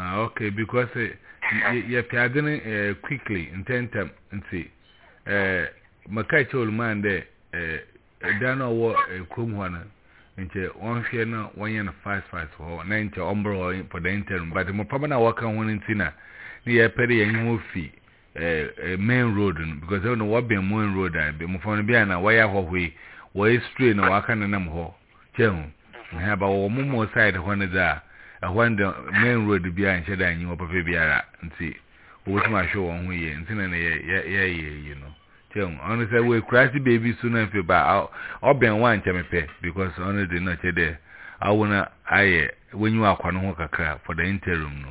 Ah, okay, because uh, you piadin uh, quickly, intentem, nti. Uh, maka kyɛ oluman dɛ uh, dan a ɔwɔ uh, kurom hɔ no nkyɛ wɔnhwɛ no wɔnyɛ no fast fast hɔ na nkyɛ ɔmbrɛ hɔ for the interim but mmɔframma no a wɔka ho no nti na ne yɛpɛ dɛ yɛnye ho fi uh, main road no because ɛwɔ no wɔbɛn main road a mmɔframma no bi a na wɔyɛ ahɔhoe wɔyɛ stray na wɔaka nenam hɔ Kyɛn o, ɛhɛn, ba wɔ hɔ mo mall side hɔ no dze a, ɛhɔ no dɛ main road biara nnhyɛ da nnyi hɔ papa biara ntsi wobotum ahwɛ hɔn ho yie, ntsi na nna yɛ yɛ yɛreyɛ iyi no. Kyɛn o, ɔno sɛ wɔ ekuraase beebi so na mfe ba a, ɔbɛn hɔ a nkyɛ mepɛ because ɔno dze nna ɔkyerɛ dɛ awo no ayɛ w'enyiwa akɔ no ho kakra for the interim no.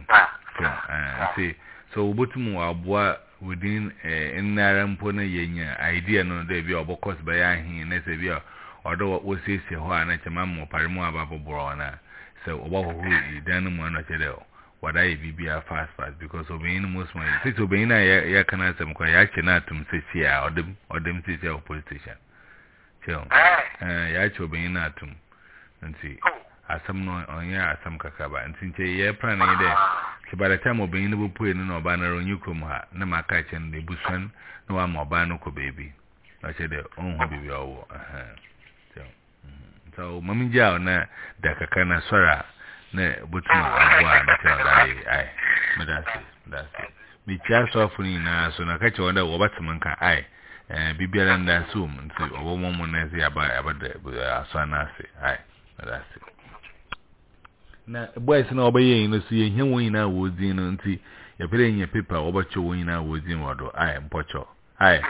Kyɛn o, ɛɛn, ntsi sɛ wobotum wɔaboa Within eh, ndɛ ara mpo na yenya idea no dɛ bi a ɔbɔkɔ so bɛyɛ ahe, na sɛ bi a ɔdɔ wɔ wosiesie hɔ a na kyɛ ma ama ɔpare mu aba bɔbɔrɔ wɔn a, sɛ wɔbɔhohoro dan no mu a na ɔkyɛ dɛ wɔde ayɛ biribiara fast fast because obenyin no mu soma yi. Sisi obenyin a yɛka n'asɛm koraa yɛakye no atom sesie a ɔdem ɔdem sesie a wɔ police station. kyerɛ eh, yɛakyɛ ɔbɛnyin no atom nti oh. asɛm no ɔnyɛ asɛm kakraba nti nkyɛ yɛ plan no yi dɛ sɛ by the time ɔbɛnyin no bɛpue no na ɔbaa no ara ɔnyi kurom ha na maka akyɛ no ɛbusuan na wama ɔbaa no kɔ baabi na ɔkyɛ dɛ ɔnhu oh. biribi a ɔwɔ nti ɔma me gyaa ɔ na da kakra na sɔre a na bɔtum aboa a mekyɛ ɔda ayɛ ae meda ase meda ase mekyia asɔafo no nyinaa so na ka kyɛ wɔn dɛ wɔbɛteme nka ae eh, biribiara nda ase wɔ mu nti ɔwɔ wɔn mu na ɛsɛ yaba yaba dɛ asɔ ano ase ayi ɛda ase na boys na ɔbɛyɛ yi no so yɛhia wɔn nyinaa wɔ dzin no nti yɛpɛ dɛ yɛnya paper a wɔbɛkyɛ wɔn nyinaa wɔ dzin wɔ do ayi mpɔkyɛw ayi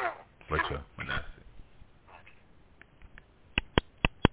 mpɔkyɛw ɛda ase.